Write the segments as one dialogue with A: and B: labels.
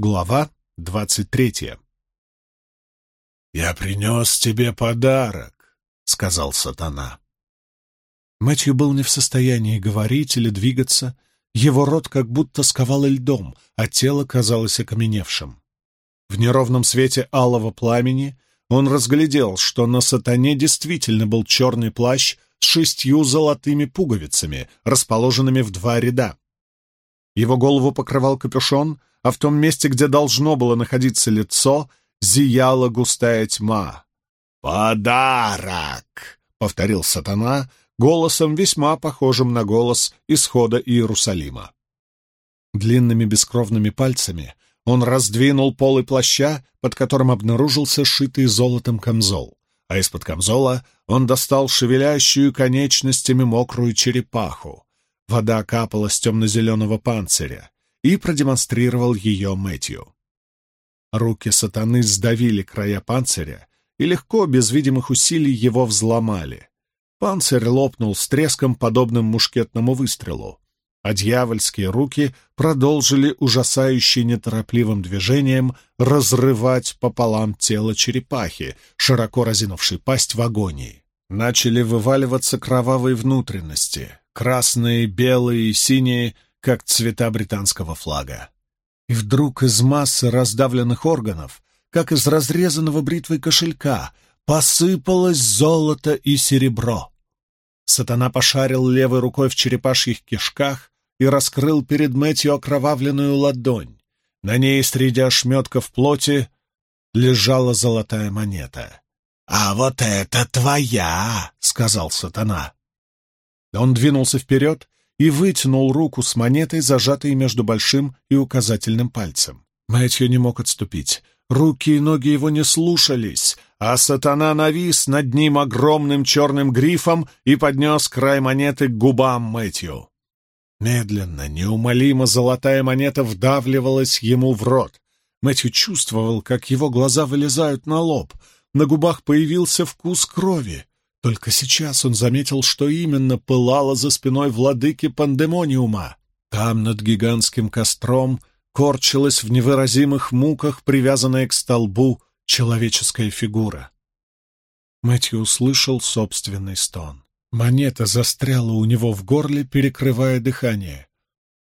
A: Глава двадцать третья «Я принес тебе подарок», — сказал сатана. Мэтью был не в состоянии говорить или двигаться, его рот как будто сковало льдом, а тело казалось окаменевшим. В неровном свете алого пламени он разглядел, что на сатане действительно был черный плащ с шестью золотыми пуговицами, расположенными в два ряда. Его голову покрывал капюшон, а в том месте, где должно было находиться лицо, зияла густая тьма. «Подарок!» — повторил сатана, голосом весьма похожим на голос исхода Иерусалима. Длинными бескровными пальцами он раздвинул полы плаща, под которым обнаружился шитый золотом камзол, а из-под камзола он достал шевелящую конечностями мокрую черепаху. Вода капала с темно-зеленого панциря и продемонстрировал ее Мэтью. Руки сатаны сдавили края панциря и легко, без видимых усилий, его взломали. Панцирь лопнул с треском, подобным мушкетному выстрелу, а дьявольские руки продолжили ужасающе неторопливым движением разрывать пополам тело черепахи, широко разинувшей пасть в агонии. Начали вываливаться кровавые внутренности, красные, белые и синие, как цвета британского флага. И вдруг из массы раздавленных органов, как из разрезанного бритвой кошелька, посыпалось золото и серебро. Сатана пошарил левой рукой в черепашьих кишках и раскрыл перед Мэтью окровавленную ладонь. На ней среди ошметков плоти лежала золотая монета. «А вот это твоя!» — сказал сатана. Он двинулся вперед и вытянул руку с монетой, зажатой между большим и указательным пальцем. Мэтью не мог отступить. Руки и ноги его не слушались, а сатана навис над ним огромным черным грифом и поднес край монеты к губам Мэтью. Медленно, неумолимо золотая монета вдавливалась ему в рот. Мэтью чувствовал, как его глаза вылезают на лоб. На губах появился вкус крови. Только сейчас он заметил, что именно пылало за спиной владыки пандемониума. Там, над гигантским костром, корчилась в невыразимых муках, привязанная к столбу, человеческая фигура. Мэтью услышал собственный стон. Монета застряла у него в горле, перекрывая дыхание.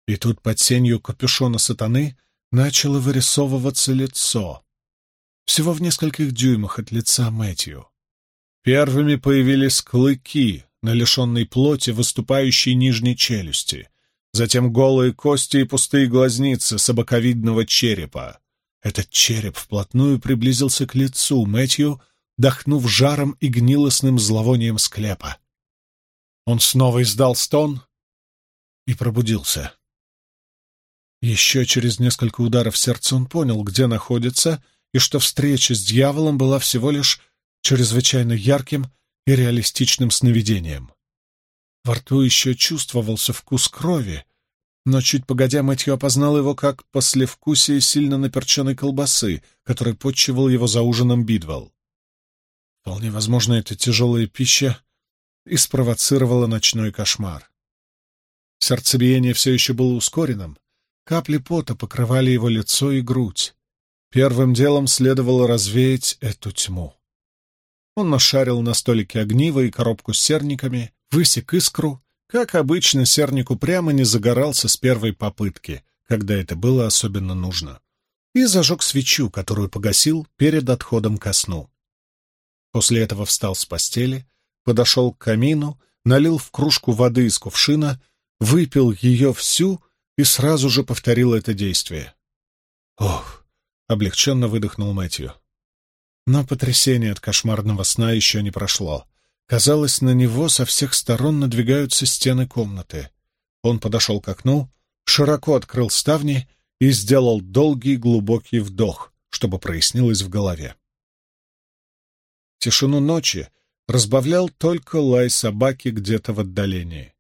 A: И тут под сенью капюшона сатаны начало вырисовываться лицо. Всего в нескольких дюймах от лица Мэтью. Первыми появились клыки на лишенной плоти выступающей нижней челюсти, затем голые кости и пустые глазницы собаковидного черепа. Этот череп вплотную приблизился к лицу Мэтью, дохнув жаром и гнилостным зловонием склепа. Он снова издал стон и пробудился. Еще через несколько ударов сердца он понял, где находится, и что встреча с дьяволом была всего лишь чрезвычайно ярким и реалистичным сновидением. Во рту еще чувствовался вкус крови, но чуть погодя Мэтью опознал его как послевкусие сильно наперченной колбасы, который подчивал его за ужином Бидвелл. Вполне возможно, эта тяжелая пища и спровоцировала ночной кошмар. Сердцебиение все еще было ускоренным, капли пота покрывали его лицо и грудь. Первым делом следовало развеять эту тьму. Он нашарил на столике огниво и коробку с серниками, высек искру. Как обычно, серник упрямо не загорался с первой попытки, когда это было особенно нужно, и зажег свечу, которую погасил перед отходом ко сну. После этого встал с постели, подошел к камину, налил в кружку воды из кувшина, выпил ее всю и сразу же повторил это действие. «Ох!» — облегченно выдохнул Мэтью. Но потрясение от кошмарного сна еще не прошло. Казалось, на него со всех сторон надвигаются стены комнаты. Он подошел к окну, широко открыл ставни и сделал долгий глубокий вдох, чтобы прояснилось в голове. Тишину ночи разбавлял только лай собаки где-то в отдалении.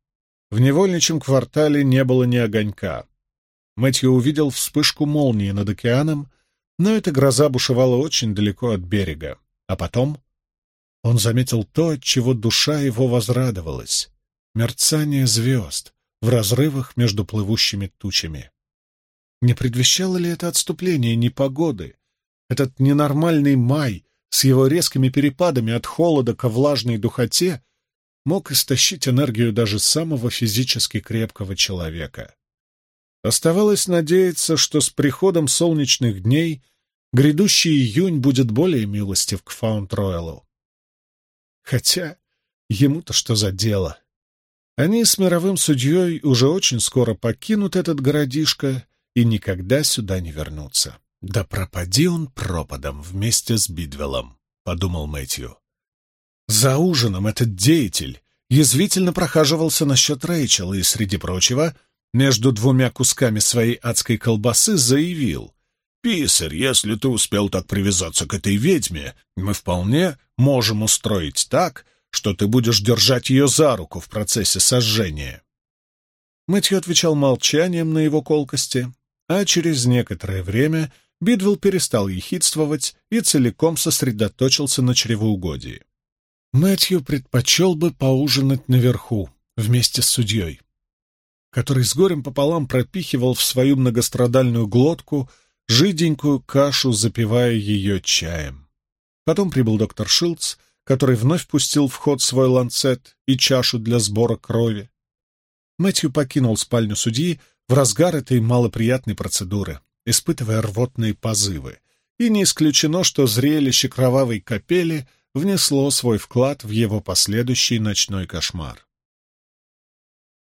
A: В невольничьем квартале не было ни огонька. Мэтью увидел вспышку молнии над океаном но эта гроза бушевала очень далеко от берега. А потом он заметил то, от чего душа его возрадовалась — мерцание звезд в разрывах между плывущими тучами. Не предвещало ли это отступление непогоды? Этот ненормальный май с его резкими перепадами от холода к влажной духоте мог истощить энергию даже самого физически крепкого человека. Оставалось надеяться, что с приходом солнечных дней грядущий июнь будет более милостив к Фаунд-Ройлу. Хотя ему-то что за дело? Они с мировым судьей уже очень скоро покинут этот городишко и никогда сюда не вернутся. «Да пропади он пропадом вместе с Бидвеллом», — подумал Мэтью. За ужином этот деятель язвительно прохаживался насчет Рэйчел и, среди прочего, между двумя кусками своей адской колбасы заявил. «Писарь, если ты успел так привязаться к этой ведьме, мы вполне можем устроить так, что ты будешь держать ее за руку в процессе сожжения». Мэтью отвечал молчанием на его колкости, а через некоторое время Бидвелл перестал ехидствовать и целиком сосредоточился на чревоугодии. Мэтью предпочел бы поужинать наверху, вместе с судьей, который с горем пополам пропихивал в свою многострадальную глотку жиденькую кашу, запивая ее чаем. Потом прибыл доктор Шилдс, который вновь пустил в ход свой ланцет и чашу для сбора крови. Мэтью покинул спальню судьи в разгар этой малоприятной процедуры, испытывая рвотные позывы, и не исключено, что зрелище кровавой капели внесло свой вклад в его последующий ночной кошмар.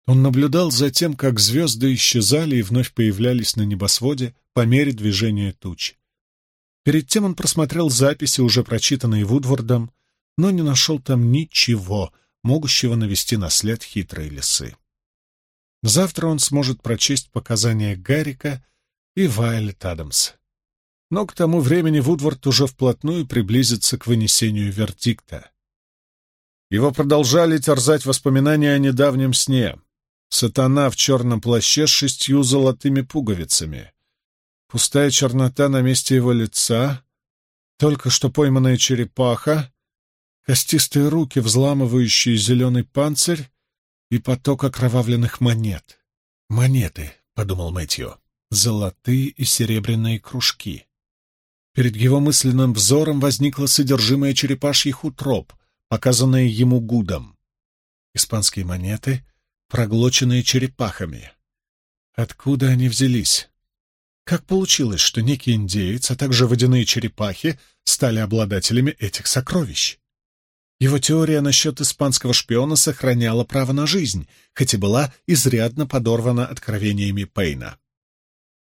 A: Он наблюдал за тем, как звезды исчезали и вновь появлялись на небосводе по мере движения туч. Перед тем он просмотрел записи, уже прочитанные Вудвардом, но не нашел там ничего, могущего навести на след хитрой лисы. Завтра он сможет прочесть показания Гаррика и Вайлет Адамс но к тому времени Вудвард уже вплотную приблизится к вынесению вердикта. Его продолжали терзать воспоминания о недавнем сне. Сатана в черном плаще с шестью золотыми пуговицами. Пустая чернота на месте его лица, только что пойманная черепаха, костистые руки, взламывающие зеленый панцирь и поток окровавленных монет. «Монеты», — подумал Мэтью, — «золотые и серебряные кружки». Перед его мысленным взором возникло содержимое черепашьих утроб, показанное ему Гудом. Испанские монеты, проглоченные черепахами. Откуда они взялись? Как получилось, что некий индеец, а также водяные черепахи стали обладателями этих сокровищ? Его теория насчет испанского шпиона сохраняла право на жизнь, хоть и была изрядно подорвана откровениями Пейна.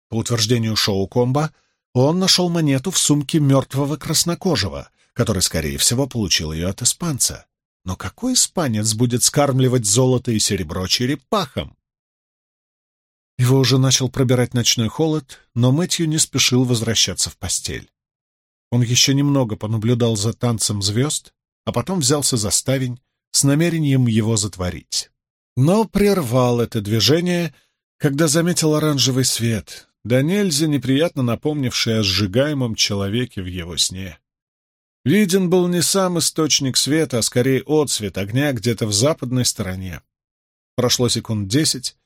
A: По утверждению Шоу Комба, он нашел монету в сумке мертвого краснокожего, который, скорее всего, получил ее от испанца. Но какой испанец будет скармливать золото и серебро черепахам? Его уже начал пробирать ночной холод, но Мэтью не спешил возвращаться в постель. Он еще немного понаблюдал за танцем звезд, а потом взялся за ставень с намерением его затворить. Но прервал это движение, когда заметил оранжевый свет, да нельзя неприятно напомнивший о сжигаемом человеке в его сне. Виден был не сам источник света, а скорее отсвет огня где-то в западной стороне. Прошло секунд десять,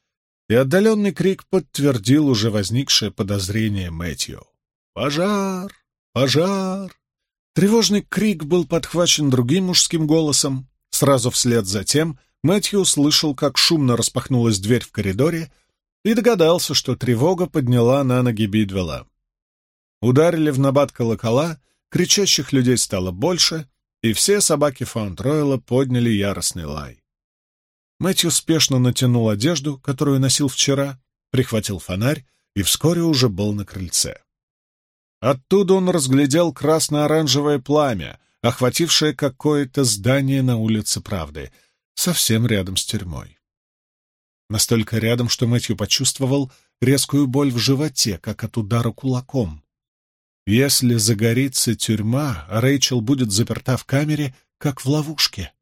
A: и отдаленный крик подтвердил уже возникшее подозрение Мэтью. «Пожар! Пожар!» Тревожный крик был подхвачен другим мужским голосом. Сразу вслед за тем Мэтью услышал, как шумно распахнулась дверь в коридоре, и догадался, что тревога подняла на ноги Бидвелла. Ударили в набат колокола, кричащих людей стало больше, и все собаки Фаунд-Ройла подняли яростный лай. Мэтью спешно натянул одежду, которую носил вчера, прихватил фонарь и вскоре уже был на крыльце. Оттуда он разглядел красно-оранжевое пламя, охватившее какое-то здание на улице Правды, совсем рядом с тюрьмой. Настолько рядом, что Мэтью почувствовал резкую боль в животе, как от удара кулаком. Если загорится тюрьма, Рэйчел будет заперта в камере, как в ловушке.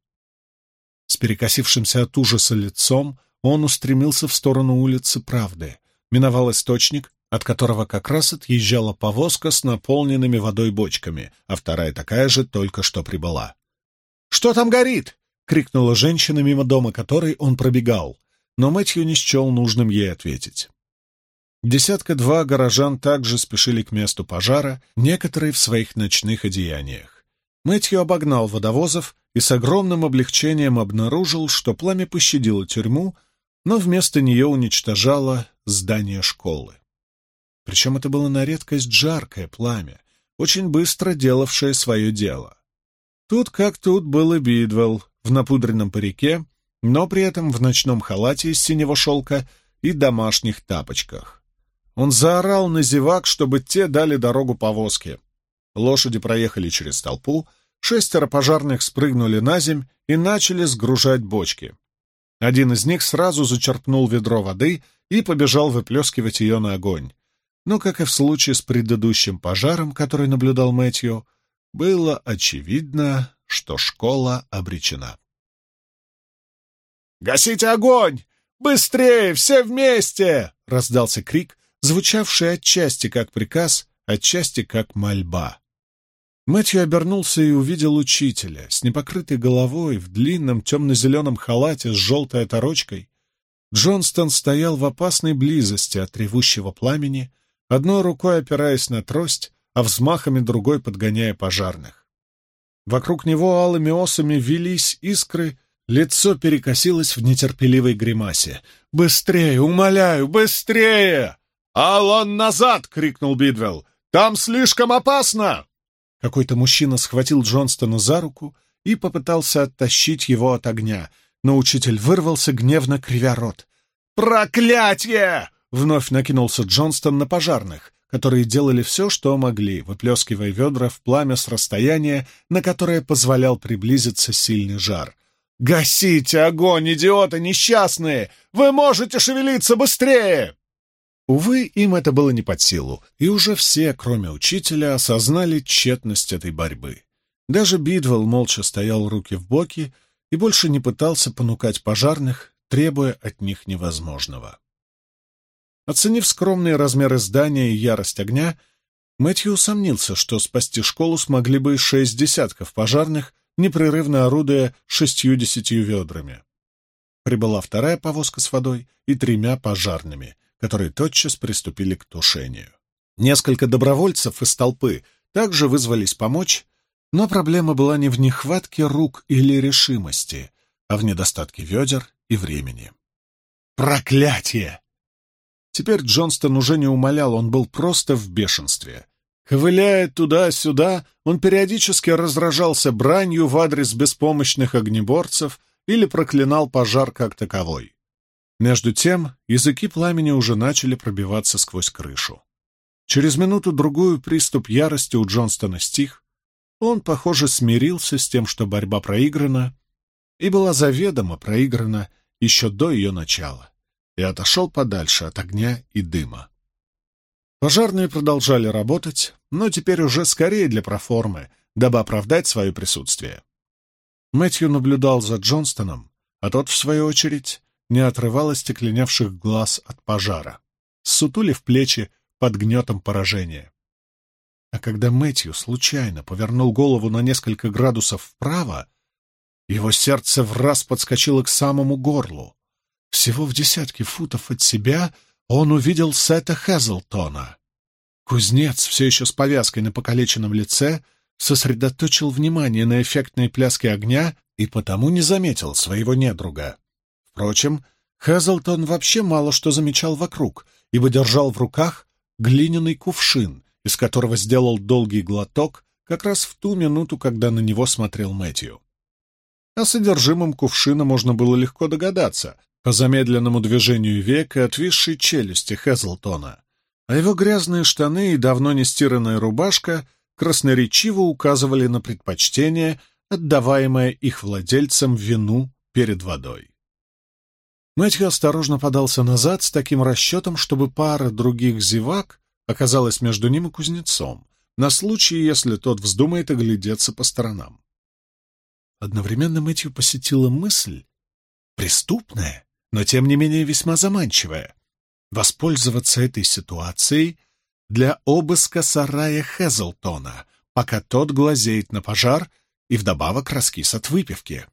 A: С перекосившимся от ужаса лицом он устремился в сторону улицы Правды, миновал источник, от которого как раз отъезжала повозка с наполненными водой бочками, а вторая такая же только что прибыла. «Что там горит?» — крикнула женщина, мимо дома которой он пробегал но Мэтью не счел нужным ей ответить. Десятка-два горожан также спешили к месту пожара, некоторые в своих ночных одеяниях. Мэтью обогнал водовозов и с огромным облегчением обнаружил, что пламя пощадило тюрьму, но вместо нее уничтожало здание школы. Причем это было на редкость жаркое пламя, очень быстро делавшее свое дело. Тут как тут был Бидвелл в напудренном парике, но при этом в ночном халате из синего шелка и домашних тапочках. Он заорал на зевак, чтобы те дали дорогу повозке. Лошади проехали через толпу, шестеро пожарных спрыгнули на земь и начали сгружать бочки. Один из них сразу зачерпнул ведро воды и побежал выплескивать ее на огонь. Но, как и в случае с предыдущим пожаром, который наблюдал Мэтью, было очевидно, что школа обречена. «Гасите огонь! Быстрее! Все вместе!» — раздался крик, звучавший отчасти как приказ, отчасти как мольба. Мэтью обернулся и увидел учителя с непокрытой головой в длинном темно-зеленом халате с желтой оторочкой. Джонстон стоял в опасной близости от ревущего пламени, одной рукой опираясь на трость, а взмахами другой подгоняя пожарных. Вокруг него алыми осами велись искры, лицо перекосилось в нетерпеливой гримасе. «Быстрее, умоляю, быстрее!» «Алан, назад!» — крикнул Бидвелл. «Там слишком опасно!» Какой-то мужчина схватил Джонстона за руку и попытался оттащить его от огня, но учитель вырвался, гневно кривя рот. «Проклятие!» — вновь накинулся Джонстон на пожарных, которые делали все, что могли, выплескивая ведра в пламя с расстояния, на которое позволял приблизиться сильный жар. «Гасите огонь, идиоты несчастные! Вы можете шевелиться быстрее!» Увы, им это было не под силу, и уже все, кроме учителя, осознали тщетность этой борьбы. Даже Бидвелл молча стоял руки в боки и больше не пытался понукать пожарных, требуя от них невозможного. Оценив скромные размеры здания и ярость огня, Мэтью усомнился, что спасти школу смогли бы шесть десятков пожарных, непрерывно орудуя шестью-десятью ведрами. Прибыла вторая повозка с водой и тремя пожарными, которые тотчас приступили к тушению. Несколько добровольцев из толпы также вызвались помочь, но проблема была не в нехватке рук или решимости, а в недостатке ведер и времени. Проклятие! Теперь Джонстон уже не умолял, он был просто в бешенстве. Ковыляя туда-сюда, он периодически разражался бранью в адрес беспомощных огнеборцев или проклинал пожар как таковой. Между тем языки пламени уже начали пробиваться сквозь крышу. Через минуту-другую приступ ярости у Джонстона стих. Он, похоже, смирился с тем, что борьба проиграна, и была заведомо проиграна еще до ее начала, и отошел подальше от огня и дыма. Пожарные продолжали работать, но теперь уже скорее для проформы, дабы оправдать свое присутствие. Мэтью наблюдал за Джонстоном, а тот, в свою очередь, не отрывала стекленевших глаз от пожара, сутулив плечи под гнетом поражения. А когда Мэтью случайно повернул голову на несколько градусов вправо, его сердце в раз подскочило к самому горлу. Всего в десятке футов от себя он увидел Сета Хезлтона. Кузнец, все еще с повязкой на покалеченном лице, сосредоточил внимание на эффектной пляске огня и потому не заметил своего недруга. Впрочем, Хезлтон вообще мало что замечал вокруг, ибо держал в руках глиняный кувшин, из которого сделал долгий глоток как раз в ту минуту, когда на него смотрел Мэтью. О содержимом кувшина можно было легко догадаться по замедленному движению век и отвисшей челюсти Хезлтона, а его грязные штаны и давно не стиранная рубашка красноречиво указывали на предпочтение, отдаваемое их владельцам вину перед водой. Мэтью осторожно подался назад с таким расчетом, чтобы пара других зевак оказалась между ним и кузнецом, на случай, если тот вздумает оглядеться по сторонам. Одновременно Мэтью посетила мысль, преступная, но тем не менее весьма заманчивая, воспользоваться этой ситуацией для обыска сарая Хезлтона, пока тот глазеет на пожар и вдобавок раскис от выпивки.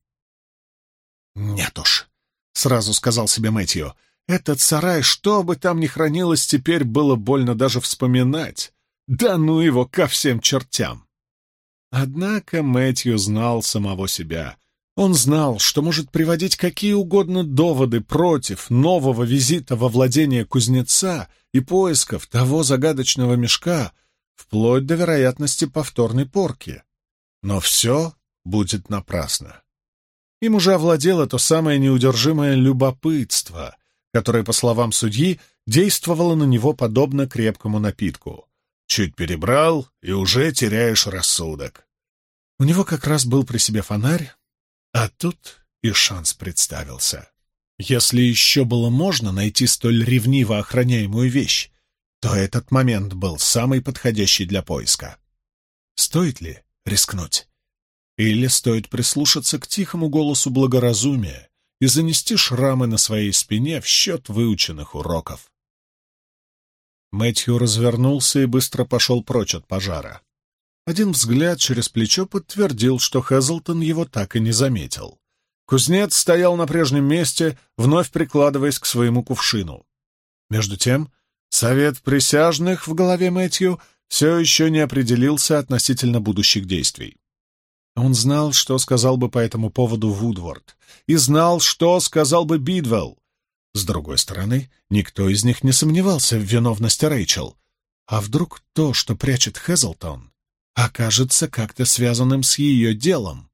A: Нет уж, — сразу сказал себе Мэтью. Этот сарай, что бы там ни хранилось, теперь было больно даже вспоминать. Да ну его ко всем чертям! Однако Мэтью знал самого себя. Он знал, что может приводить какие угодно доводы против нового визита во владение кузнеца и поисков того загадочного мешка, вплоть до вероятности повторной порки. Но все будет напрасно. Им уже овладело то самое неудержимое любопытство, которое, по словам судьи, действовало на него подобно крепкому напитку. Чуть перебрал, и уже теряешь рассудок. У него как раз был при себе фонарь, а тут и шанс представился. Если еще было можно найти столь ревниво охраняемую вещь, то этот момент был самый подходящий для поиска. Стоит ли рискнуть? Или стоит прислушаться к тихому голосу благоразумия и занести шрамы на своей спине в счет выученных уроков? Мэтью развернулся и быстро пошел прочь от пожара. Один взгляд через плечо подтвердил, что Хэзлтон его так и не заметил. Кузнец стоял на прежнем месте, вновь прикладываясь к своему кувшину. Между тем, совет присяжных в голове Мэтью все еще не определился относительно будущих действий. Он знал, что сказал бы по этому поводу Вудворд, и знал, что сказал бы Бидвелл. С другой стороны, никто из них не сомневался в виновности Рэйчел. А вдруг то, что прячет Хэзлтон, окажется как-то связанным с ее делом?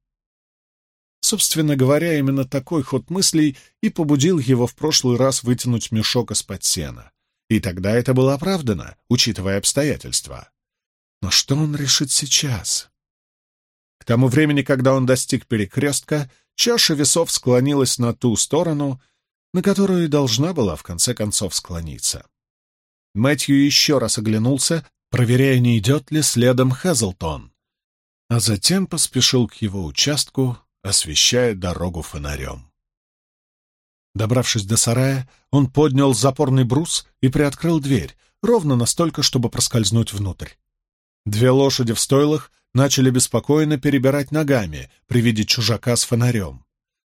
A: Собственно говоря, именно такой ход мыслей и побудил его в прошлый раз вытянуть мешок из-под сена. И тогда это было оправдано, учитывая обстоятельства. Но что он решит сейчас? К тому времени, когда он достиг перекрестка, чаша весов склонилась на ту сторону, на которую и должна была в конце концов склониться. Мэтью еще раз оглянулся, проверяя, не идет ли следом Хазлтон, а затем поспешил к его участку, освещая дорогу фонарем. Добравшись до сарая, он поднял запорный брус и приоткрыл дверь, ровно настолько, чтобы проскользнуть внутрь. Две лошади в стойлах начали беспокойно перебирать ногами при виде чужака с фонарем.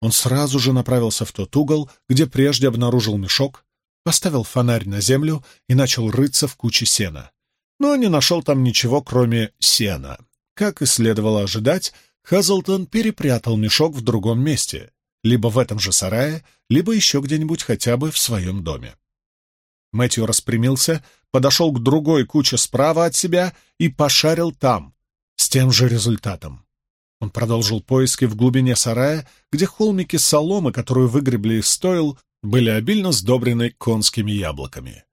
A: Он сразу же направился в тот угол, где прежде обнаружил мешок, поставил фонарь на землю и начал рыться в куче сена. Но не нашел там ничего, кроме сена. Как и следовало ожидать, Хазлтон перепрятал мешок в другом месте, либо в этом же сарае, либо еще где-нибудь хотя бы в своем доме. Мэтью распрямился, подошел к другой куче справа от себя и пошарил там, с тем же результатом. Он продолжил поиски в глубине сарая, где холмики соломы, которую выгребли из стоил, были обильно сдобрены конскими яблоками.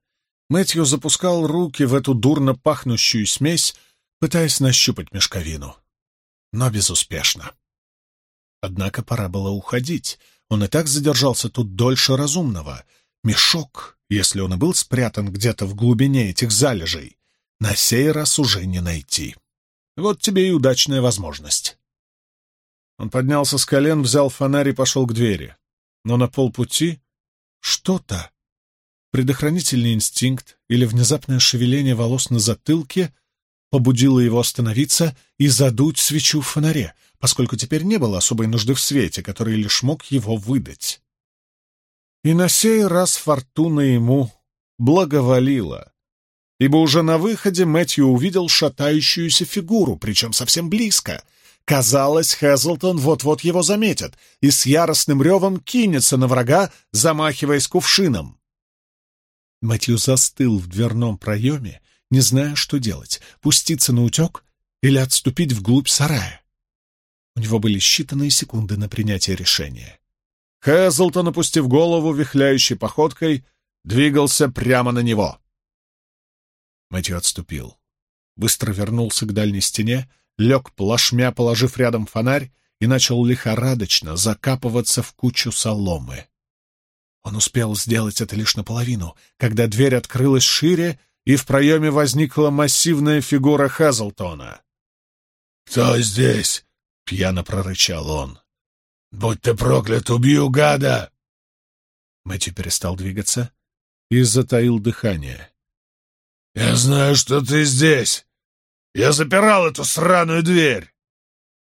A: Мэтью запускал руки в эту дурно пахнущую смесь, пытаясь нащупать мешковину. Но безуспешно. Однако пора было уходить. Он и так задержался тут дольше разумного. Мешок, если он и был спрятан где-то в глубине этих залежей, на сей раз уже не найти. Вот тебе и удачная возможность. Он поднялся с колен, взял фонарь и пошел к двери. Но на полпути что-то, предохранительный инстинкт или внезапное шевеление волос на затылке побудило его остановиться и задуть свечу в фонаре, поскольку теперь не было особой нужды в свете, который лишь мог его выдать. И на сей раз фортуна ему благоволила ибо уже на выходе Мэтью увидел шатающуюся фигуру, причем совсем близко. Казалось, Хэзлтон вот-вот его заметит и с яростным ревом кинется на врага, замахиваясь кувшином. Мэтью застыл в дверном проеме, не зная, что делать — пуститься на утек или отступить вглубь сарая. У него были считанные секунды на принятие решения. Хэзлтон, опустив голову вихляющей походкой, двигался прямо на него. Мэтью отступил. Быстро вернулся к дальней стене, лег плашмя, положив рядом фонарь, и начал лихорадочно закапываться в кучу соломы. Он успел сделать это лишь наполовину, когда дверь открылась шире, и в проеме возникла массивная фигура Хазлтона.
B: «Кто здесь?» — пьяно прорычал он. «Будь ты проклят, убью гада!»
A: Мэтью перестал двигаться и затаил дыхание.
B: «Я знаю, что ты здесь! Я запирал эту сраную дверь!»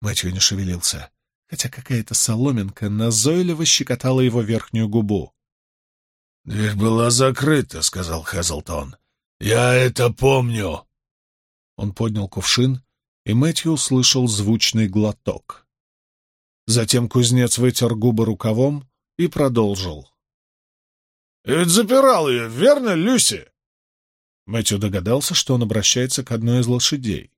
A: Мэтью не шевелился, хотя какая-то соломинка назойливо щекотала его верхнюю губу.
B: «Дверь была закрыта», — сказал Хэзлтон. «Я это помню».
A: Он поднял кувшин, и Мэтью услышал звучный глоток. Затем кузнец вытер губы рукавом и продолжил.
B: «Ведь запирал ее, верно, Люси?»
A: Мэтью догадался, что он обращается к одной из лошадей.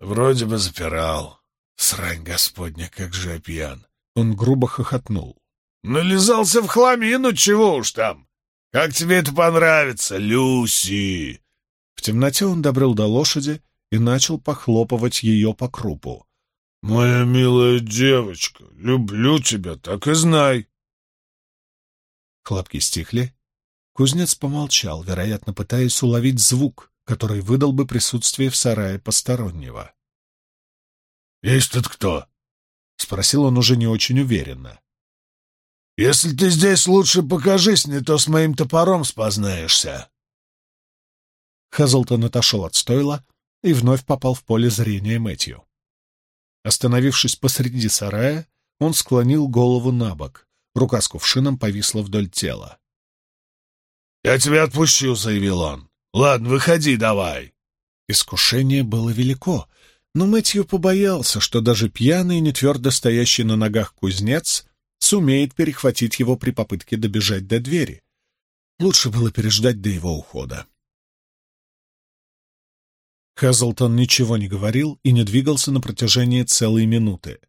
B: «Вроде бы запирал. Срань господня, как же я пьян!»
A: Он грубо хохотнул.
B: «Нализался в хламину, чего уж там! Как тебе это понравится, Люси?»
A: В темноте он добрел до лошади и начал похлопывать ее по крупу.
B: «Моя милая девочка, люблю тебя, так и знай!»
A: Хлопки стихли. Кузнец помолчал, вероятно, пытаясь уловить звук, который выдал бы присутствие в сарае постороннего.
B: «Есть тут кто?»
A: — спросил он уже не очень уверенно.
B: «Если ты здесь, лучше покажись, не то с моим топором спознаешься».
A: Хазлтон отошел от стойла и вновь попал в поле зрения Мэтью. Остановившись посреди сарая, он склонил голову на бок. Рука с кувшином повисла вдоль тела.
B: «Я тебя отпущу», — заявил он. «Ладно, выходи давай».
A: Искушение было велико, но Мэтью побоялся, что даже пьяный, не твердо стоящий на ногах кузнец сумеет перехватить его при попытке добежать до двери. Лучше было переждать до его ухода. Хэзлтон ничего не говорил и не двигался на протяжении целой минуты.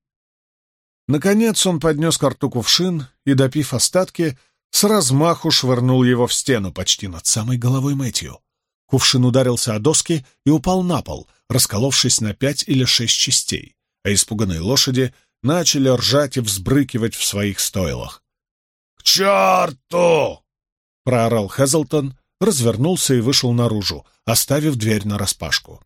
A: Наконец он поднес к рту кувшин и, допив остатки, с размаху швырнул его в стену почти над самой головой Мэтью. Кувшин ударился о доски и упал на пол, расколовшись на пять или шесть частей, а испуганные лошади начали ржать и взбрыкивать в своих стойлах.
B: «К черту!»
A: — проорал Хэзлтон, развернулся и вышел наружу, оставив дверь нараспашку.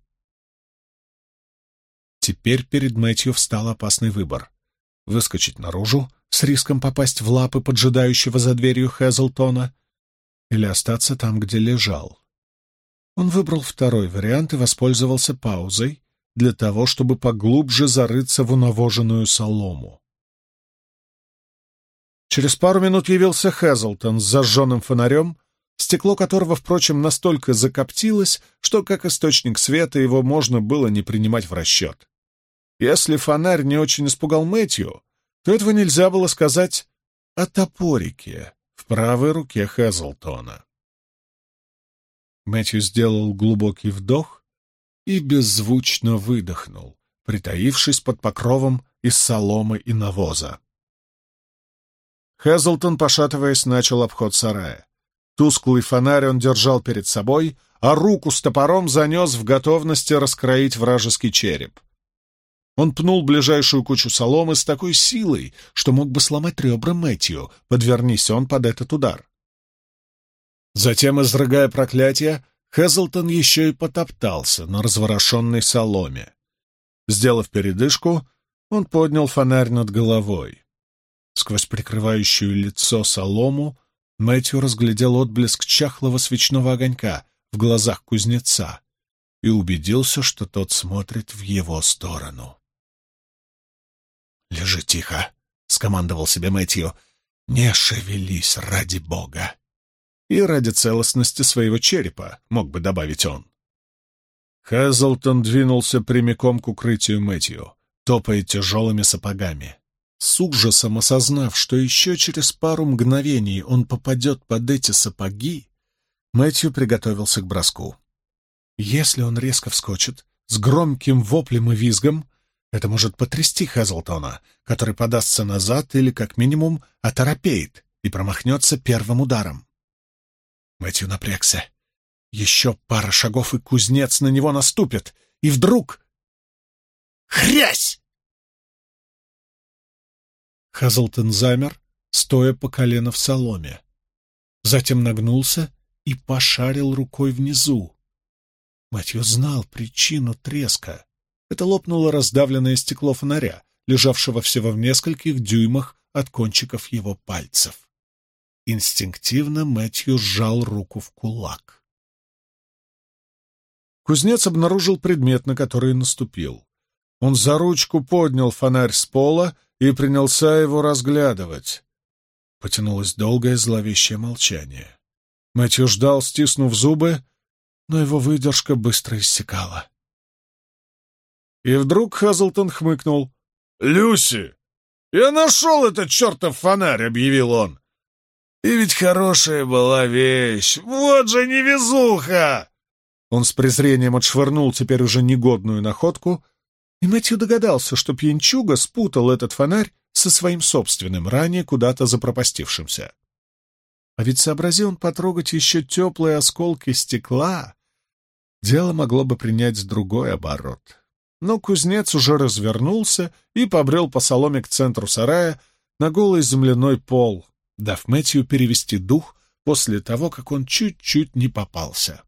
A: Теперь перед Мэтью встал опасный выбор — выскочить наружу с риском попасть в лапы поджидающего за дверью Хэзлтона или остаться там, где лежал. Он выбрал второй вариант и воспользовался паузой для того, чтобы поглубже зарыться в унавоженную солому. Через пару минут явился Хэзлтон с зажженным фонарем стекло которого, впрочем, настолько закоптилось, что как источник света его можно было не принимать в расчет. Если фонарь не очень испугал Мэтью, то этого нельзя было сказать о топорике в правой руке Хэзлтона. Мэтью сделал глубокий вдох и беззвучно выдохнул, притаившись под покровом из соломы и навоза. Хэзлтон, пошатываясь, начал обход сарая. Тусклый фонарь он держал перед собой, а руку с топором занес в готовности раскроить вражеский череп. Он пнул ближайшую кучу соломы с такой силой, что мог бы сломать ребра Мэтью, подвернись он под этот удар. Затем, изрыгая проклятие, Хэзлтон еще и потоптался на разворошенной соломе. Сделав передышку, он поднял фонарь над головой. Сквозь прикрывающую лицо солому Мэтью разглядел отблеск чахлого свечного огонька в глазах кузнеца и убедился, что тот смотрит в его сторону. «Лежи тихо», — скомандовал себе Мэтью. «Не шевелись ради бога». И ради целостности своего черепа, мог бы добавить он. Хэзлтон двинулся прямиком к укрытию Мэтью, топая тяжелыми сапогами. С ужасом осознав, что еще через пару мгновений он попадет под эти сапоги, Мэтью приготовился к броску. Если он резко вскочит, с громким воплем и визгом, это может потрясти Хэзлтона, который подастся назад или, как минимум, оторопеет и промахнется первым ударом. Мэтью напрягся. Еще пара шагов, и кузнец на него наступит, и вдруг... Хрясь! Хазлтон замер, стоя по колено в соломе. Затем нагнулся и пошарил рукой внизу. Матью знал причину треска. Это лопнуло раздавленное стекло фонаря, лежавшего всего в нескольких дюймах от кончиков его пальцев. Инстинктивно Мэтью сжал руку в кулак. Кузнец обнаружил предмет, на который наступил. Он за ручку поднял фонарь с пола и принялся его разглядывать. Потянулось долгое зловещее молчание. Мэтью ждал, стиснув зубы, но его выдержка быстро иссякала. И вдруг Хазлтон хмыкнул.
B: «Люси! Я нашел этот чертов фонарь!» — объявил он. «И ведь хорошая была вещь! Вот же невезуха!»
A: Он с презрением отшвырнул теперь уже негодную находку, и Мэтью догадался, что пьянчуга спутал этот фонарь со своим собственным, ранее куда-то запропастившимся. А ведь сообрази он потрогать еще теплые осколки стекла, дело могло бы принять другой оборот. Но кузнец уже развернулся и побрел по соломе к центру сарая на голый земляной пол, дав Мэтью перевести дух после того, как он чуть-чуть не попался.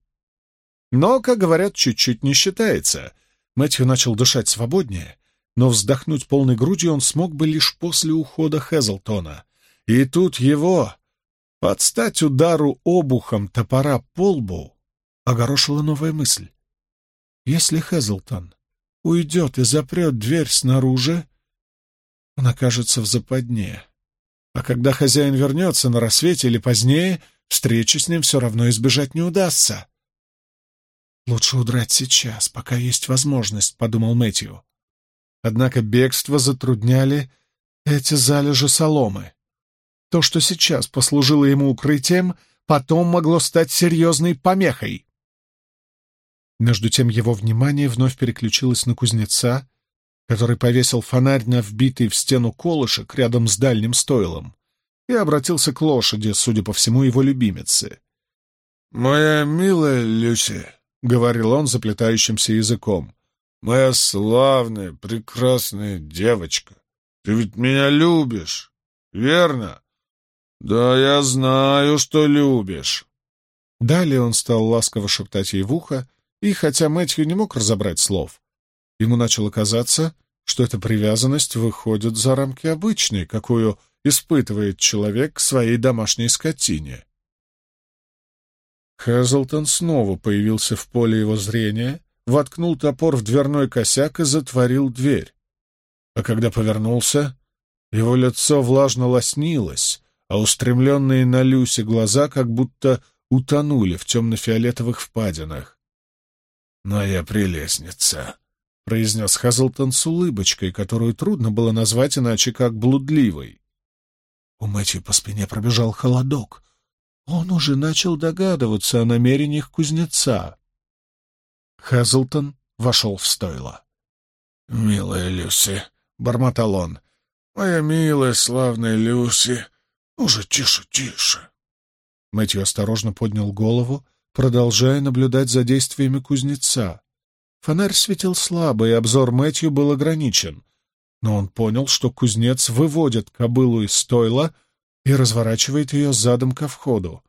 A: Но, как говорят, чуть-чуть не считается. Мэтью начал дышать свободнее, но вздохнуть полной грудью он смог бы лишь после ухода Хезлтона. И тут его, под стать удару обухом топора по лбу, огорошила новая мысль. Если Хезлтон уйдет и запрет дверь снаружи, он окажется в западне. А когда хозяин вернется на рассвете или позднее, встречи с ним все равно избежать не удастся. «Лучше удрать сейчас, пока есть возможность», — подумал Мэтью. Однако бегство затрудняли эти залежи соломы. То, что сейчас послужило ему укрытием, потом могло стать серьезной помехой. Между тем его внимание вновь переключилось на кузнеца, который повесил фонарь на вбитый в стену колышек рядом с дальним стойлом, и обратился к лошади, судя по всему, его любимице.
B: «Моя милая Люси», — говорил он заплетающимся языком, — «моя славная, прекрасная девочка, ты ведь меня любишь, верно?» «Да я знаю, что любишь».
A: Далее он стал ласково шептать ей в ухо, и хотя Мэтью не мог разобрать слов, Ему начало казаться, что эта привязанность выходит за рамки обычной, какую испытывает человек к своей домашней скотине. Хэзлтон снова появился в поле его зрения, воткнул топор в дверной косяк и затворил дверь. А когда повернулся, его лицо влажно лоснилось, а устремленные на Люси глаза как будто утонули в темно-фиолетовых впадинах. «Моя прелестница!» — произнес Хазлтон с улыбочкой, которую трудно было назвать иначе как блудливой. У Мэтью по спине пробежал холодок. Он уже начал догадываться о намерениях кузнеца. Хазлтон вошел в стойло.
B: — Милая Люси, — бормотал он, — моя милая славная Люси, уже тише, тише.
A: Мэтью осторожно поднял голову, продолжая наблюдать за действиями кузнеца. Фонарь светил слабо, и обзор Мэтью был ограничен. Но он понял, что кузнец выводит кобылу из стойла и разворачивает ее задом ко входу.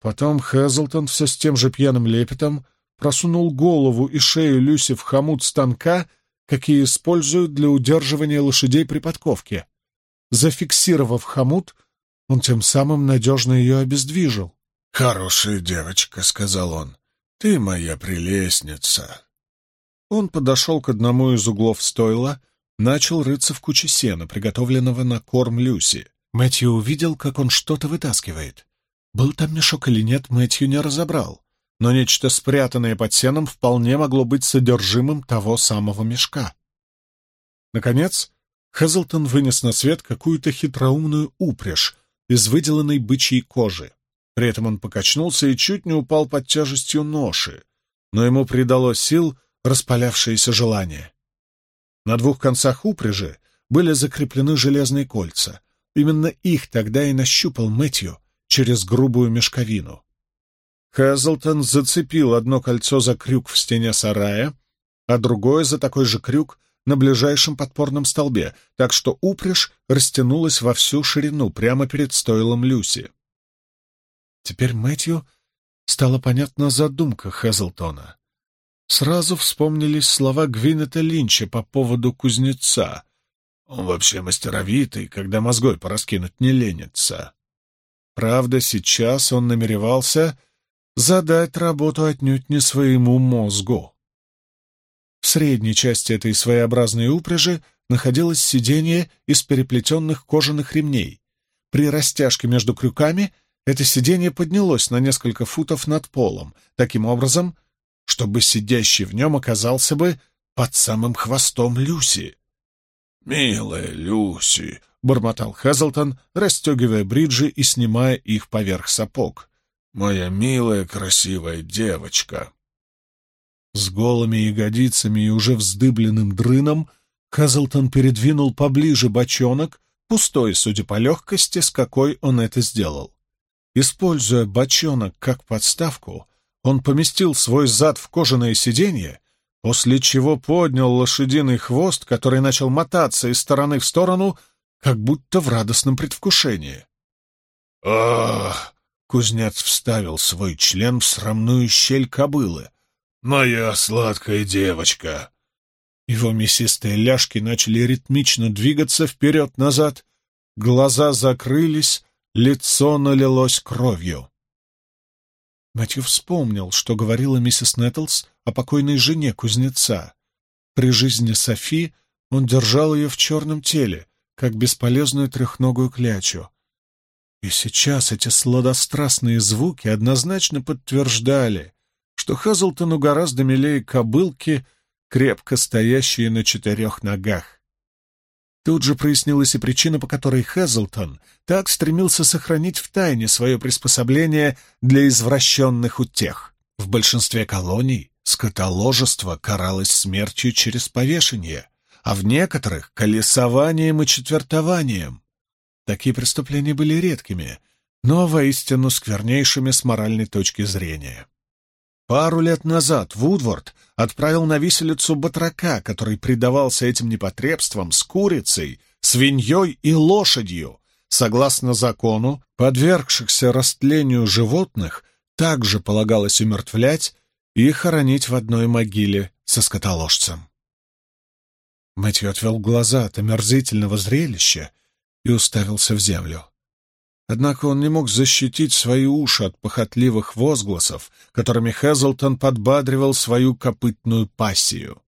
A: Потом Хэзлтон все с тем же пьяным лепетом просунул голову и шею Люси в хомут станка, какие используют для удерживания лошадей при подковке. Зафиксировав хомут, он тем самым надежно ее обездвижил.
B: «Хорошая девочка», — сказал он, — «ты моя прелестница».
A: Он подошел к одному из углов стойла, начал рыться в куче сена, приготовленного на корм Люси. Мэтью увидел, как он что-то вытаскивает. Был там мешок или нет, Мэтью не разобрал, но нечто спрятанное под сеном вполне могло быть содержимым того самого мешка. Наконец, Хэзлтон вынес на свет какую-то хитроумную упряжь из выделанной бычьей кожи. При этом он покачнулся и чуть не упал под тяжестью ноши, но ему придало сил — распалявшееся желание. На двух концах упряжи были закреплены железные кольца. Именно их тогда и нащупал Мэтью через грубую мешковину. Хэзлтон зацепил одно кольцо за крюк в стене сарая, а другое за такой же крюк на ближайшем подпорном столбе, так что упряжь растянулась во всю ширину прямо перед стойлом Люси. Теперь Мэтью стала понятна задумка Хэзлтона. Сразу вспомнились слова Гвинета Линча по поводу кузнеца. Он вообще мастеровитый, когда мозгой пораскинуть не ленится. Правда, сейчас он намеревался задать работу отнюдь не своему мозгу. В средней части этой своеобразной упряжи находилось сиденье из переплетенных кожаных ремней. при растяжке между крюками это сиденье поднялось на несколько футов над полом, таким образом, чтобы сидящий в нем оказался бы под самым хвостом Люси.
B: «Милая Люси!»
A: — бормотал Хэзлтон, расстегивая бриджи и снимая их поверх сапог.
B: «Моя милая красивая девочка!»
A: С голыми ягодицами и уже вздыбленным дрыном Хэзлтон передвинул поближе бочонок, пустой, судя по легкости, с какой он это сделал. Используя бочонок как подставку, он поместил свой зад в кожаное сиденье, после чего поднял лошадиный хвост, который начал мотаться из стороны в сторону, как будто в радостном предвкушении.
B: «Ах!» — кузнец вставил свой член в срамную щель кобылы. «Моя сладкая девочка!»
A: Его мясистые ляжки начали ритмично двигаться вперед-назад, глаза закрылись, лицо налилось кровью. Матью вспомнил, что говорила миссис Нэттлс о покойной жене кузнеца. При жизни Софи он держал ее в черном теле, как бесполезную трехногую клячу. И сейчас эти сладострастные звуки однозначно подтверждали, что Хазлтону гораздо милее кобылки, крепко стоящие на четырех ногах. Тут же прояснилась и причина, по которой Хэзлтон так стремился сохранить в тайне свое приспособление для извращенных утех. В большинстве колоний скотоложество каралось смертью через повешение, а в некоторых — колесованием и четвертованием. Такие преступления были редкими, но воистину сквернейшими с моральной точки зрения. Пару лет назад Вудворд отправил на виселицу батрака, который предавался этим непотребствам с курицей, свиньей и лошадью. Согласно закону, подвергшихся растлению животных также полагалось умертвлять и хоронить в одной могиле со скотоложцем. Мэтью отвел глаза от омерзительного зрелища и уставился в землю. Однако он не мог защитить свои уши от похотливых возгласов, которыми Хэзлтон подбадривал свою копытную пассию.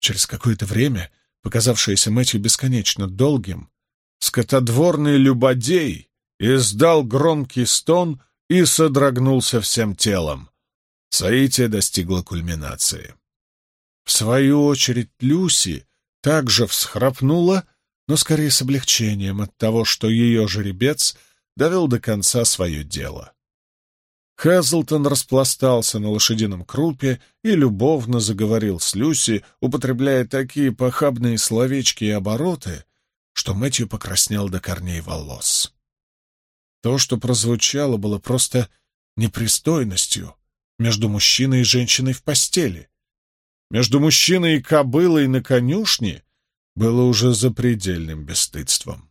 A: Через какое-то время, показавшееся Мэтью бесконечно долгим, скотодворный любодей издал громкий стон и содрогнулся всем телом. Соитие достигло кульминации. В свою очередь Люси также всхрапнула, но скорее с облегчением от того, что ее жеребец довел до конца свое дело. Хэзлтон распластался на лошадином крупе и любовно заговорил с Люси, употребляя такие похабные словечки и обороты, что Мэтью покраснел до корней волос. То, что прозвучало, было просто непристойностью между мужчиной и женщиной в постели, между мужчиной и кобылой на конюшне было уже запредельным бесстыдством.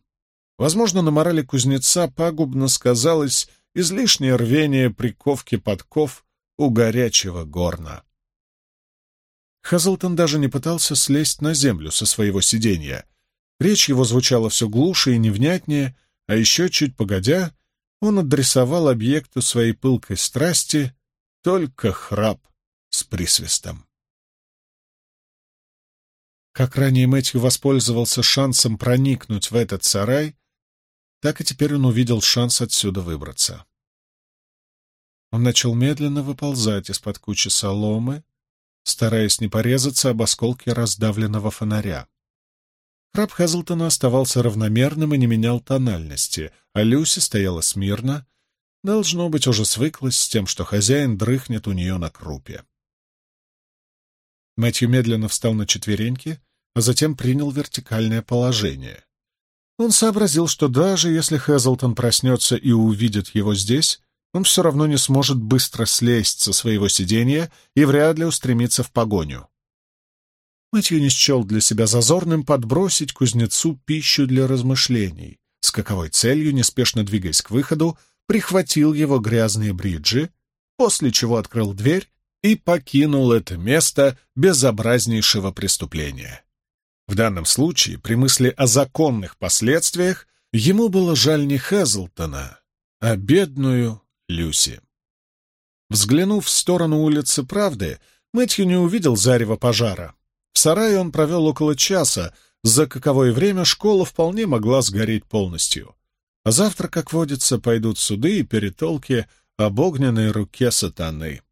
A: Возможно, на морали кузнеца пагубно сказалось излишнее рвение приковки подков у горячего горна. Хазлтон даже не пытался слезть на землю со своего сиденья. Речь его звучала все глуше и невнятнее, а еще чуть погодя, он адресовал объекту своей пылкой страсти только храп с присвистом. Как ранее Мэтью воспользовался шансом проникнуть в этот сарай, так и теперь он увидел шанс отсюда выбраться. Он начал медленно выползать из-под кучи соломы, стараясь не порезаться об осколки раздавленного фонаря. Храп Хазлтона оставался равномерным и не менял тональности, а Люси стояла смирно, должно быть, уже свыклась с тем, что хозяин дрыхнет у нее на крупе. Мэтью медленно встал на четвереньки, а затем принял вертикальное положение. Он сообразил, что даже если Хэзлтон проснется и увидит его здесь, он все равно не сможет быстро слезть со своего сиденья и вряд ли устремиться в погоню. Мэтью не счел для себя зазорным подбросить кузнецу пищу для размышлений, с каковой целью, неспешно двигаясь к выходу, прихватил его грязные бриджи, после чего открыл дверь и покинул это место безобразнейшего преступления. В данном случае, при мысли о законных последствиях, ему было жаль не Хэзлтона, а бедную Люси. Взглянув в сторону улицы Правды, Мэтью не увидел зарева пожара. В сарае он провел около часа, за каковое время школа вполне могла сгореть полностью. А завтра, как водится, пойдут суды и перетолки об огненной руке сатаны.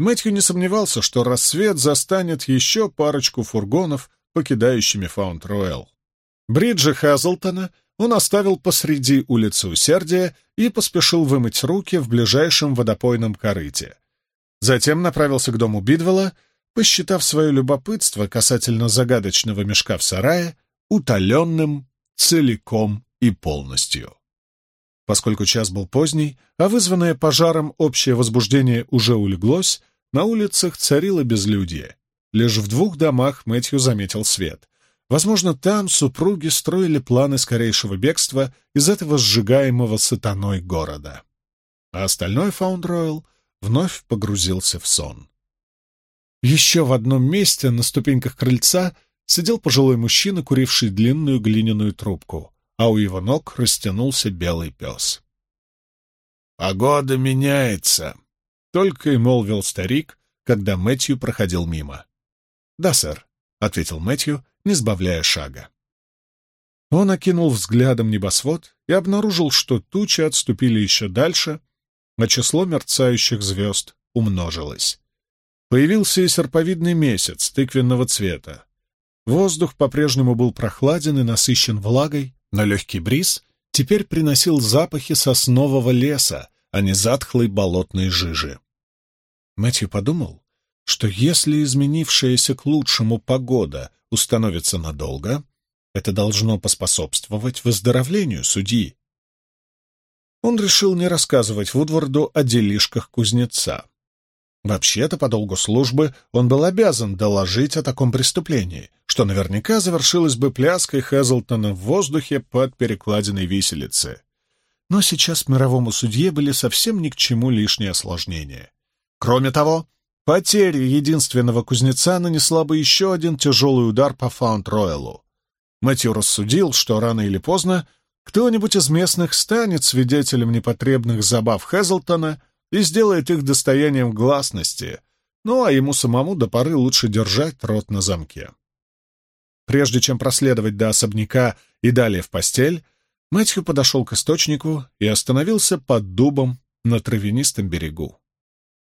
A: Мэтью не сомневался, что рассвет застанет еще парочку фургонов, покидающими Фаунд-Ройл. Бриджа Хазлтона он оставил посреди улицы Усердия и поспешил вымыть руки в ближайшем водопойном корыте. Затем направился к дому Бидвелла, посчитав свое любопытство касательно загадочного мешка в сарае утоленным целиком и полностью. Поскольку час был поздний, а вызванное пожаром общее возбуждение уже улеглось, на улицах царило безлюдье. Лишь в двух домах Мэтью заметил свет. Возможно, там супруги строили планы скорейшего бегства из этого сжигаемого сатаной города. А остальной Фаундройл вновь погрузился в сон. Еще в одном месте, на ступеньках крыльца, сидел пожилой мужчина, куривший длинную глиняную трубку, а у его ног растянулся белый пес.
B: «Погода меняется», — только и молвил старик, когда Мэтью проходил мимо.
A: «Да, сэр», — ответил Мэтью, не сбавляя шага. Он окинул взглядом небосвод и обнаружил, что тучи отступили еще дальше, а число мерцающих звезд умножилось. Появился и серповидный месяц тыквенного цвета. Воздух по-прежнему был прохладен и насыщен влагой, но легкий бриз теперь приносил запахи соснового леса, а не затхлой болотной жижи. Мэтью подумал, что если изменившаяся к лучшему погода установится надолго, это должно поспособствовать выздоровлению судьи. Он решил не рассказывать Вудварду о делишках кузнеца. Вообще-то, по долгу службы, он был обязан доложить о таком преступлении, что наверняка завершилось бы пляской Хэзлтона в воздухе под перекладиной виселицы. Но сейчас мировому судье были совсем ни к чему лишние осложнения. Кроме того, потеря единственного кузнеца нанесла бы еще один тяжелый удар по Фаунд-Ройлу. Мэтью рассудил, что рано или поздно кто-нибудь из местных станет свидетелем непотребных забав Хэзлтона и сделает их достоянием гласности, ну а ему самому до поры лучше держать рот на замке. Прежде чем проследовать до особняка и далее в постель, Мэтью подошел к источнику и остановился под дубом на травянистом берегу.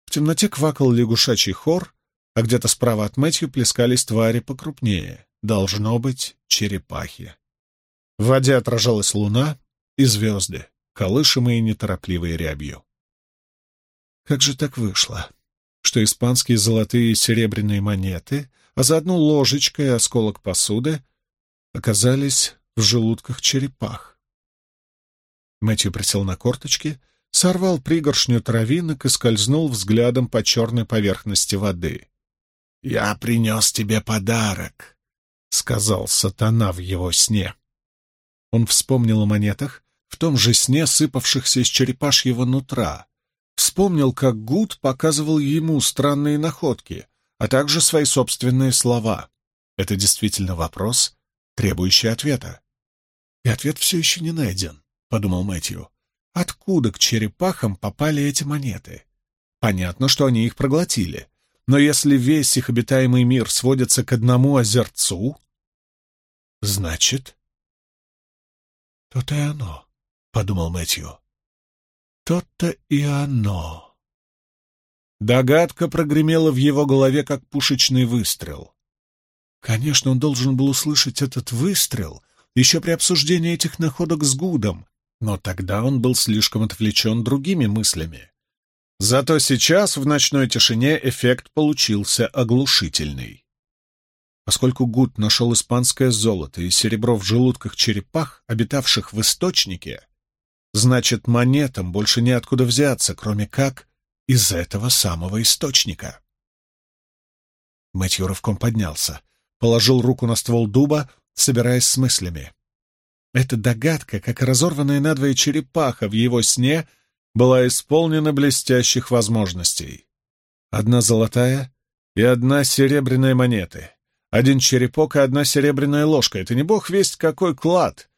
A: В темноте квакал лягушачий хор, а где-то справа от Мэтью плескались твари покрупнее. Должно быть, черепахи. В воде отражалась луна и звезды, колышемые неторопливой рябью. Как же так вышло, что испанские золотые и серебряные монеты, а заодно ложечка и осколок посуды, оказались в желудках черепах? Мэтью присел на корточки, сорвал пригоршню травинок и скользнул взглядом по черной поверхности воды. «Я принес тебе подарок», — сказал сатана в его сне. Он вспомнил о монетах, в том же сне сыпавшихся из черепашьего нутра, Вспомнил, как Гуд показывал ему странные находки, а также свои собственные слова. Это действительно вопрос, требующий ответа. И ответ все еще не найден, — подумал Мэтью. Откуда к черепахам попали эти монеты? Понятно, что они их проглотили. Но если весь их обитаемый мир сводится к одному озерцу, значит... То-то и оно, — подумал Мэтью. То-то и оно. Догадка прогремела в его голове, как пушечный выстрел. Конечно, он должен был услышать этот выстрел еще при обсуждении этих находок с Гудом, но тогда он был слишком отвлечен другими мыслями. Зато сейчас в ночной тишине эффект получился оглушительный. Поскольку Гуд нашел испанское золото и серебро в желудках черепах, обитавших в источнике, Значит, монетам больше неоткуда взяться, кроме как из этого самого источника. Мэтью рывком поднялся, положил руку на ствол дуба, собираясь с мыслями. Эта догадка, как разорванная надвое черепаха в его сне, была исполнена блестящих возможностей. Одна золотая и одна серебряная монеты. Один черепок и одна серебряная ложка. Это не бог весть какой клад.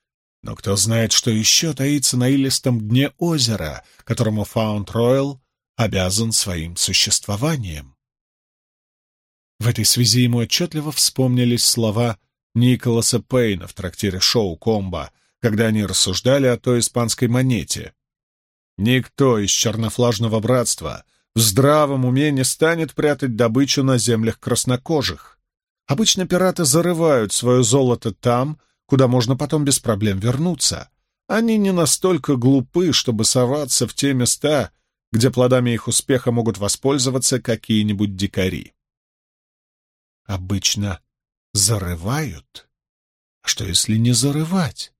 A: Но кто знает, что еще таится на илистом дне озера, которому Фаунд Ройл обязан своим существованием. В этой связи ему отчетливо вспомнились слова Николаса Пейна в трактире шоу «Комбо», когда они рассуждали о той испанской монете. Никто из чернофлажного братства в здравом уме не станет прятать добычу на землях краснокожих. Обычно пираты зарывают свое золото там, куда можно потом без проблем вернуться. Они не настолько глупы, чтобы соваться в те места, где плодами их успеха могут воспользоваться какие-нибудь дикари. Обычно зарывают? А что, если не зарывать,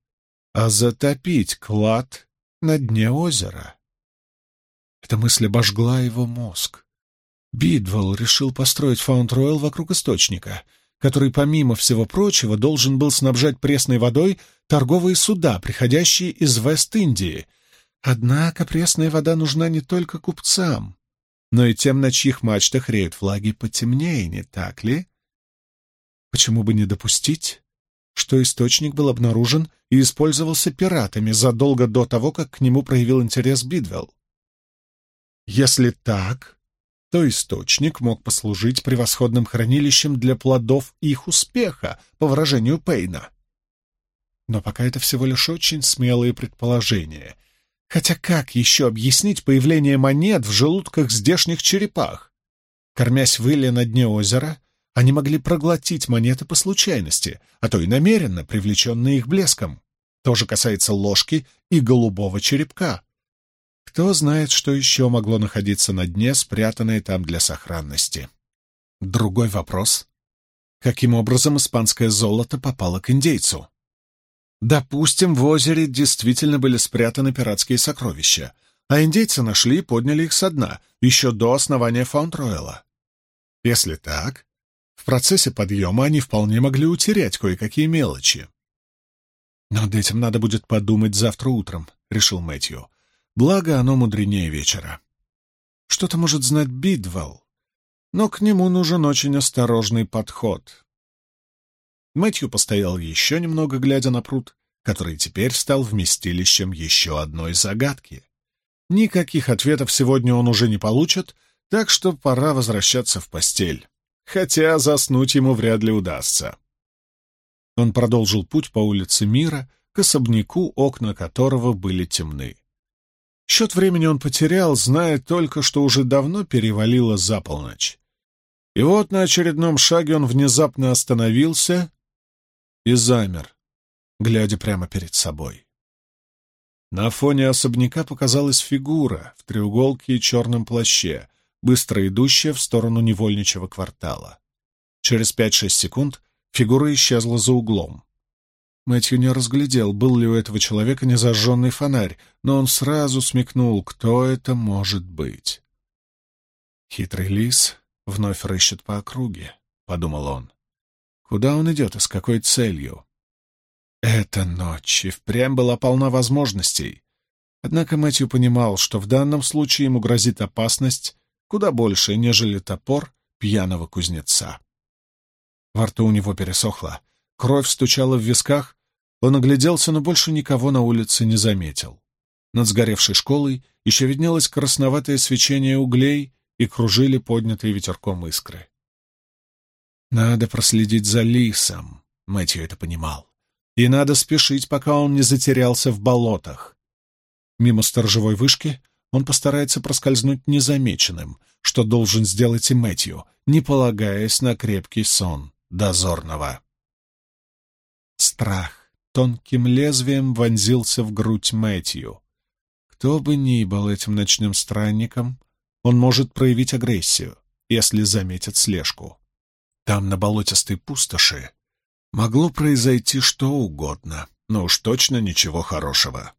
A: а затопить клад на дне озера? Эта мысль обожгла его мозг. Бидвелл решил построить Фаунд-Ройл вокруг источника, который, помимо всего прочего, должен был снабжать пресной водой торговые суда, приходящие из Вест-Индии. Однако пресная вода нужна не только купцам, но и тем, на чьих мачтах реют флаги потемнее, не так ли? Почему бы не допустить, что источник был обнаружен и использовался пиратами задолго до того, как к нему проявил интерес Бидвелл? Если так, то источник мог послужить превосходным хранилищем для плодов их успеха, по выражению Пейна. Но пока это всего лишь очень смелые предположения. Хотя как еще объяснить появление монет в желудках здешних черепах? Кормясь выли на дне озера, они могли проглотить монеты по случайности, а то и намеренно, привлеченные их блеском. То же касается ложки и голубого черепка. Кто знает, что еще могло находиться на дне, спрятанное там для сохранности. Другой вопрос. Каким образом испанское золото попало к индейцу? Допустим, в озере действительно были спрятаны пиратские сокровища, а индейцы нашли и подняли их со дна, еще до основания Фаунд-Ройла. Если так, в процессе подъема они вполне могли утерять кое-какие мелочи. «Над этим надо будет подумать завтра утром», — решил Мэтью. «Благо, оно мудренее вечера. Что-то может знать Бидвелл, но к нему нужен очень осторожный подход. Мэтью постоял еще немного, глядя на пруд, который теперь стал вместилищем еще одной загадки. Никаких ответов сегодня он уже не получит, так что пора возвращаться в постель. Хотя заснуть ему вряд ли удастся. Он продолжил путь по улице Мира к особняку, окна которого были темны. Счет времени он потерял, зная только, что уже давно перевалило за полночь. И вот на очередном шаге он внезапно остановился и замер, глядя прямо перед собой. На фоне особняка показалась фигура в треуголке и черном плаще, быстро идущая в сторону невольничего квартала. Через пять-шесть секунд фигура исчезла за углом. Мэтью не разглядел, был ли у этого человека незажженный фонарь, но он сразу смекнул, кто это может быть. «Хитрый лис вновь рыщет по округе», — подумал он. Куда он идет и с какой целью? Эта ночь и впрямь была полна возможностей. Однако Мэтью понимал, что в данном случае ему грозит опасность куда больше, нежели топор пьяного кузнеца. Во рту у него пересохло, кровь стучала в висках, он огляделся, но больше никого на улице не заметил. Над сгоревшей школой еще виднелось красноватое свечение углей и кружили поднятые ветерком искры. Надо проследить за лисом, Мэтью это понимал. И надо спешить, пока он не затерялся в болотах. Мимо сторожевой вышки он постарается проскользнуть незамеченным, что должен сделать и Мэтью, не полагаясь на крепкий сон дозорного. Страх тонким лезвием вонзился в грудь Мэтью. Кто бы ни был этим ночным странником, он может проявить агрессию, если заметит слежку. Там, на болотистой пустоши, могло произойти что угодно, но уж точно ничего хорошего.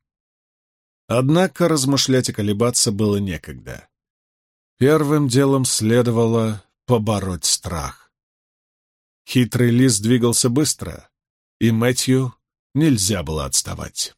A: Однако размышлять и колебаться было некогда. Первым делом следовало побороть страх. Хитрый лис двигался быстро, и Мэтью нельзя было отставать.